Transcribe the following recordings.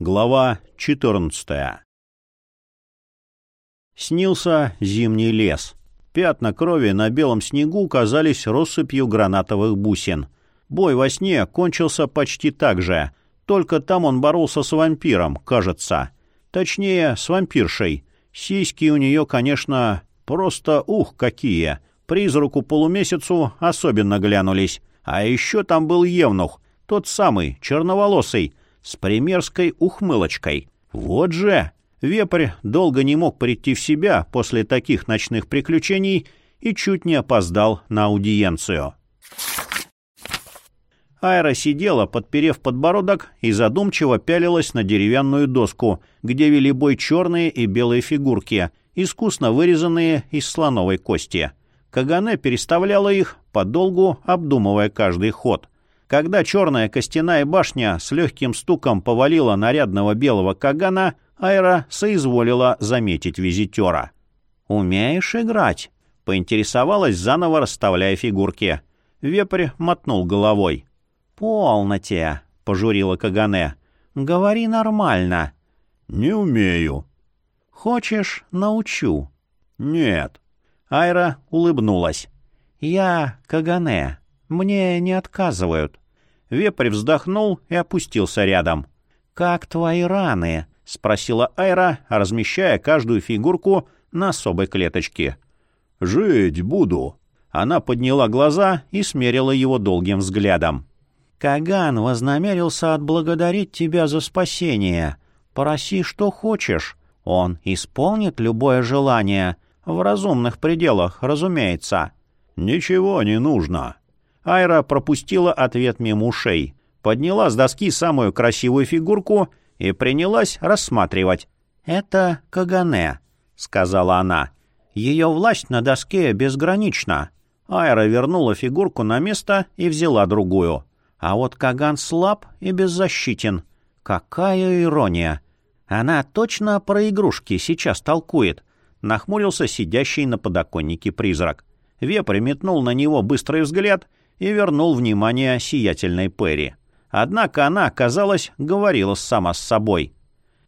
Глава 14 Снился зимний лес. Пятна крови на белом снегу казались россыпью гранатовых бусин. Бой во сне кончился почти так же, только там он боролся с вампиром, кажется. Точнее, с вампиршей. Сиськи у нее, конечно, просто ух какие. Призраку-полумесяцу особенно глянулись. А еще там был Евнух, тот самый, черноволосый, с примерской ухмылочкой. Вот же! Вепрь долго не мог прийти в себя после таких ночных приключений и чуть не опоздал на аудиенцию. Айра сидела, подперев подбородок, и задумчиво пялилась на деревянную доску, где вели бой черные и белые фигурки, искусно вырезанные из слоновой кости. Кагане переставляла их, подолгу обдумывая каждый ход — когда черная костяная башня с легким стуком повалила нарядного белого Кагана, Айра соизволила заметить визитера. «Умеешь играть?» — поинтересовалась, заново расставляя фигурки. Вепрь мотнул головой. «Полноте!» — пожурила Кагане. «Говори нормально». «Не умею». «Хочешь, научу?» «Нет». Айра улыбнулась. «Я Кагане. Мне не отказывают». Вепрь вздохнул и опустился рядом. «Как твои раны?» — спросила Айра, размещая каждую фигурку на особой клеточке. «Жить буду». Она подняла глаза и смерила его долгим взглядом. «Каган вознамерился отблагодарить тебя за спасение. Проси, что хочешь. Он исполнит любое желание. В разумных пределах, разумеется». «Ничего не нужно», Айра пропустила ответ мимо ушей, подняла с доски самую красивую фигурку и принялась рассматривать. «Это Кагане», — сказала она. «Ее власть на доске безгранична». Айра вернула фигурку на место и взяла другую. А вот Каган слаб и беззащитен. Какая ирония! Она точно про игрушки сейчас толкует. Нахмурился сидящий на подоконнике призрак. Вепрь метнул на него быстрый взгляд и вернул внимание сиятельной Перри. Однако она, казалось, говорила сама с собой.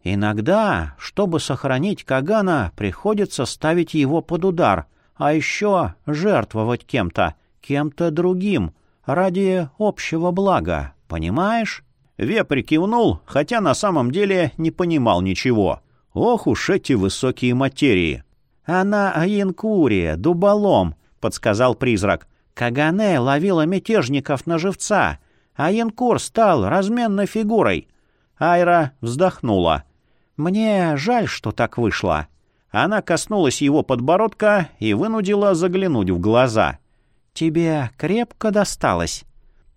«Иногда, чтобы сохранить Кагана, приходится ставить его под удар, а еще жертвовать кем-то, кем-то другим, ради общего блага, понимаешь?» Вепрь кивнул, хотя на самом деле не понимал ничего. Ох уж эти высокие материи! «Она Аянкурия, дуболом», — подсказал призрак. Кагане ловила мятежников на живца, а Янкур стал разменной фигурой. Айра вздохнула. «Мне жаль, что так вышло». Она коснулась его подбородка и вынудила заглянуть в глаза. «Тебе крепко досталось?»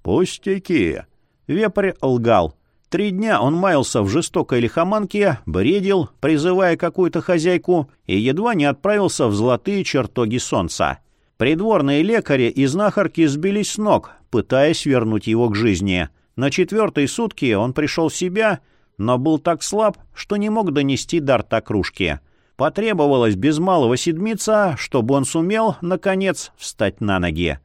«Пустяки!» Вепрь лгал. Три дня он маялся в жестокой лихоманке, бредил, призывая какую-то хозяйку, и едва не отправился в золотые чертоги солнца. Придворные лекари и знахарки сбились с ног, пытаясь вернуть его к жизни. На четвертой сутки он пришел в себя, но был так слаб, что не мог донести до рта кружки. Потребовалось без малого седмица, чтобы он сумел, наконец, встать на ноги.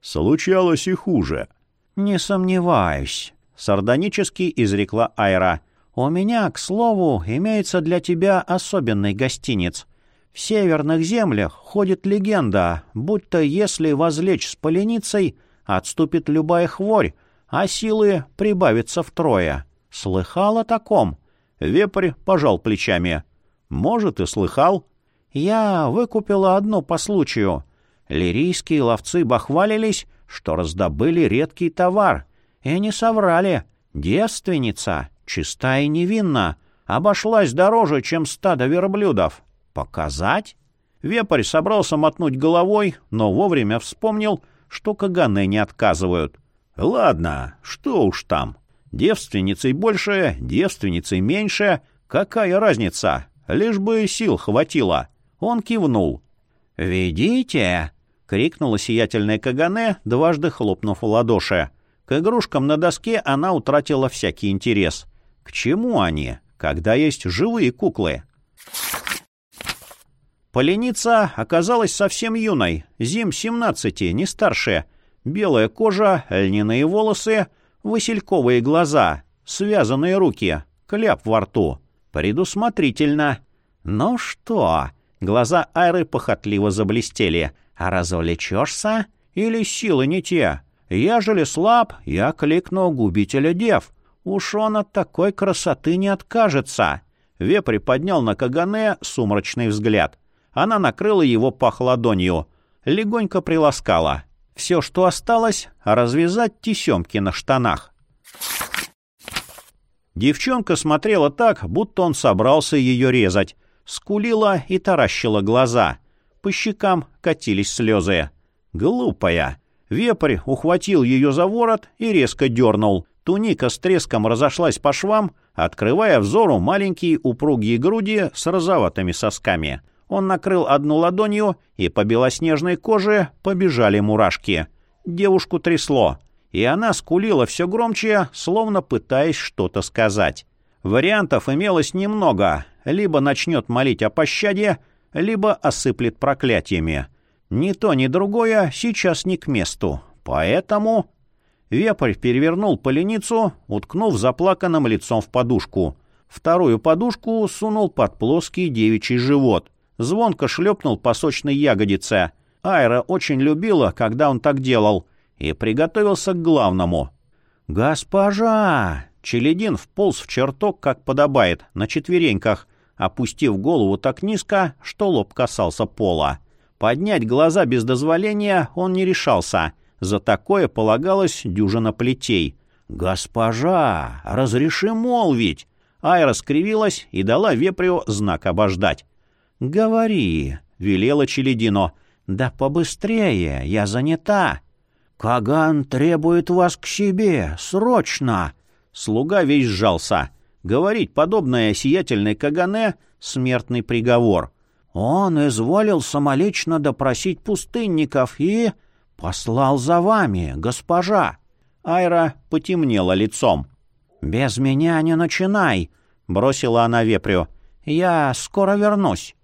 «Случалось и хуже». «Не сомневаюсь», — сардонически изрекла Айра. «У меня, к слову, имеется для тебя особенный гостиниц. В северных землях ходит легенда, будто если возлечь с поленицей, отступит любая хворь, а силы прибавятся втрое. Слыхал о таком? Вепрь пожал плечами. Может, и слыхал. Я выкупила одну по случаю. Лирийские ловцы бахвалились, что раздобыли редкий товар. И не соврали. Девственница, чиста и невинна, обошлась дороже, чем стадо верблюдов. «Показать?» Вепрь собрался мотнуть головой, но вовремя вспомнил, что Кагане не отказывают. «Ладно, что уж там. Девственницей больше, девственницей меньше. Какая разница? Лишь бы сил хватило». Он кивнул. «Ведите!» — крикнула сиятельная Кагане, дважды хлопнув в ладоши. К игрушкам на доске она утратила всякий интерес. К чему они, когда есть живые куклы? Поленица оказалась совсем юной, зим семнадцати, не старше. Белая кожа, льняные волосы, васильковые глаза, связанные руки. кляп во рту. Предусмотрительно. Ну что? Глаза Айры похотливо заблестели. А развлечешься? Или силы не те? Ежели слаб, я кликну губителя дев. Уж он от такой красоты не откажется. Вепрь поднял на Кагане сумрачный взгляд. Она накрыла его пах ладонью. Легонько приласкала. Все, что осталось, развязать тесемки на штанах. Девчонка смотрела так, будто он собрался ее резать. Скулила и таращила глаза. По щекам катились слезы. Глупая. Вепрь ухватил ее за ворот и резко дернул. Туника с треском разошлась по швам, открывая взору маленькие упругие груди с розоватыми сосками. Он накрыл одну ладонью, и по белоснежной коже побежали мурашки. Девушку трясло, и она скулила все громче, словно пытаясь что-то сказать. Вариантов имелось немного. Либо начнет молить о пощаде, либо осыплет проклятиями. Ни то, ни другое сейчас не к месту. Поэтому... Вепрь перевернул поленицу, уткнув заплаканным лицом в подушку. Вторую подушку сунул под плоский девичий живот. Звонко шлепнул по сочной ягодице. Айра очень любила, когда он так делал, и приготовился к главному. «Госпожа!» Челедин вполз в чертог, как подобает, на четвереньках, опустив голову так низко, что лоб касался пола. Поднять глаза без дозволения он не решался. За такое полагалось дюжина плетей. «Госпожа, разреши молвить!» Айра скривилась и дала вепрю знак обождать. «Говори», — велела Челедино. «Да побыстрее, я занята». «Каган требует вас к себе, срочно!» Слуга весь сжался. Говорить подобное сиятельной Кагане — смертный приговор. Он изволил самолично допросить пустынников и... послал за вами, госпожа. Айра потемнела лицом. «Без меня не начинай», — бросила она вепрю. «Я скоро вернусь».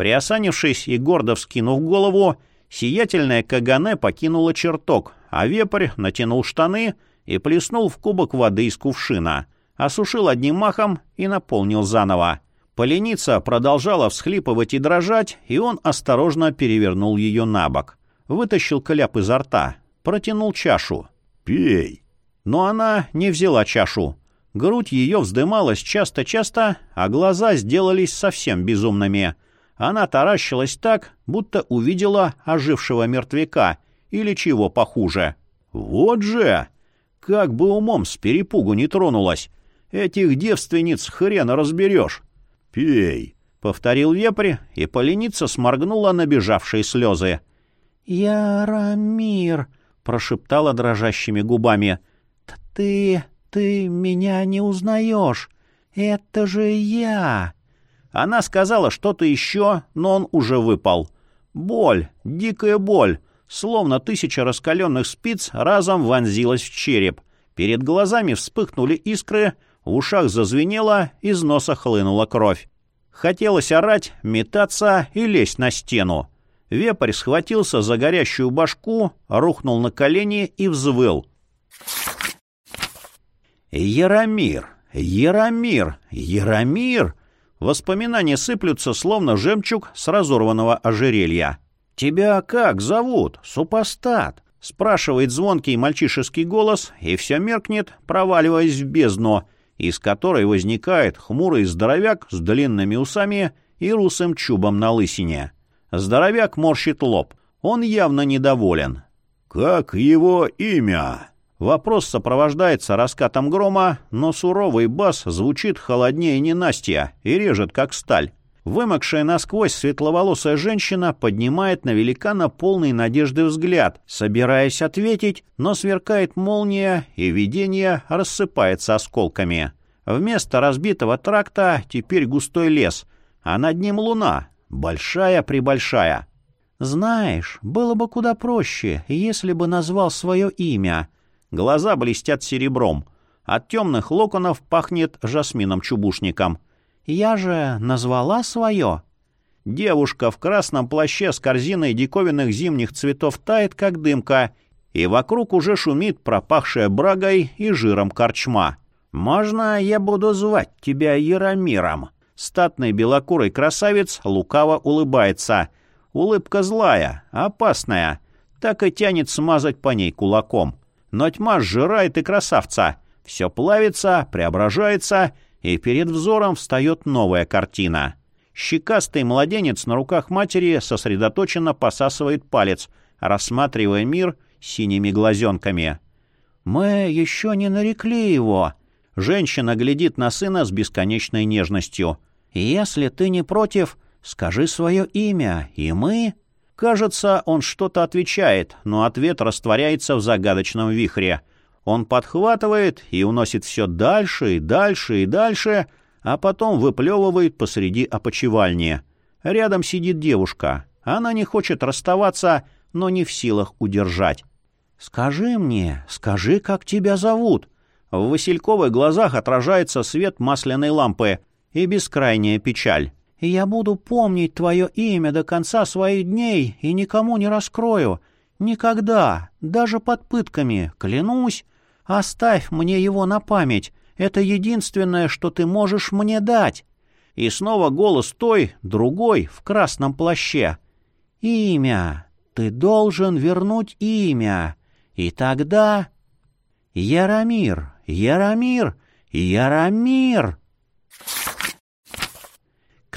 Приосанившись и гордо вскинув голову, сиятельная Кагане покинула чертог, а вепрь натянул штаны и плеснул в кубок воды из кувшина, осушил одним махом и наполнил заново. Поленица продолжала всхлипывать и дрожать, и он осторожно перевернул ее на бок. Вытащил кляп изо рта, протянул чашу. «Пей!» Но она не взяла чашу. Грудь ее вздымалась часто-часто, а глаза сделались совсем безумными. Она таращилась так, будто увидела ожившего мертвяка или чего похуже. «Вот же!» Как бы умом с перепугу не тронулась. Этих девственниц хрена разберешь. «Пей!» — повторил вепрь, и поленица сморгнула набежавшие слезы. «Яромир!» — прошептала дрожащими губами. «Ты... ты меня не узнаешь! Это же я!» Она сказала что-то еще, но он уже выпал. Боль, дикая боль, словно тысяча раскаленных спиц разом вонзилась в череп. Перед глазами вспыхнули искры, в ушах зазвенело, из носа хлынула кровь. Хотелось орать, метаться и лезть на стену. Вепрь схватился за горящую башку, рухнул на колени и взвыл. «Яромир! Яромир! Яромир!» Воспоминания сыплются, словно жемчуг с разорванного ожерелья. «Тебя как зовут, супостат?» — спрашивает звонкий мальчишеский голос, и все меркнет, проваливаясь в бездну — из которой возникает хмурый здоровяк с длинными усами и русым чубом на лысине. Здоровяк морщит лоб. Он явно недоволен. «Как его имя?» Вопрос сопровождается раскатом грома, но суровый бас звучит холоднее ненастья и режет, как сталь. Вымокшая насквозь светловолосая женщина поднимает на великана полный надежды взгляд, собираясь ответить, но сверкает молния, и видение рассыпается осколками. Вместо разбитого тракта теперь густой лес, а над ним луна, большая-пребольшая. «Знаешь, было бы куда проще, если бы назвал свое имя». Глаза блестят серебром. От темных локонов пахнет жасмином-чубушником. Я же назвала свое. Девушка в красном плаще с корзиной диковинных зимних цветов тает, как дымка, и вокруг уже шумит пропахшая брагой и жиром корчма. «Можно я буду звать тебя Яромиром?» Статный белокурый красавец лукаво улыбается. Улыбка злая, опасная. Так и тянет смазать по ней кулаком. Но тьма сжирает и красавца. Все плавится, преображается, и перед взором встает новая картина. Щекастый младенец на руках матери сосредоточенно посасывает палец, рассматривая мир синими глазенками. «Мы еще не нарекли его». Женщина глядит на сына с бесконечной нежностью. «Если ты не против, скажи свое имя, и мы...» Кажется, он что-то отвечает, но ответ растворяется в загадочном вихре. Он подхватывает и уносит все дальше и дальше и дальше, а потом выплевывает посреди опочивальни. Рядом сидит девушка. Она не хочет расставаться, но не в силах удержать. «Скажи мне, скажи, как тебя зовут?» В Васильковых глазах отражается свет масляной лампы и бескрайняя печаль. «Я буду помнить твое имя до конца своих дней и никому не раскрою. Никогда, даже под пытками, клянусь. Оставь мне его на память. Это единственное, что ты можешь мне дать». И снова голос той, другой, в красном плаще. «Имя. Ты должен вернуть имя. И тогда... Яромир, Яромир, Яромир!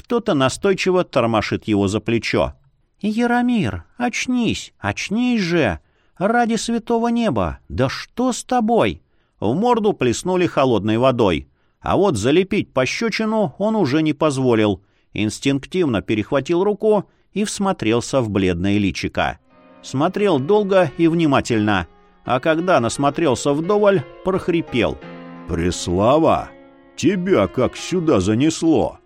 Кто-то настойчиво тормошит его за плечо. Яромир, очнись, очнись же! Ради святого неба! Да что с тобой? В морду плеснули холодной водой. А вот залепить пощечину он уже не позволил. Инстинктивно перехватил руку и всмотрелся в бледное личико. Смотрел долго и внимательно — а когда насмотрелся вдоволь, прохрипел. «Преслава, тебя как сюда занесло?»